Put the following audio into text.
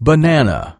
banana.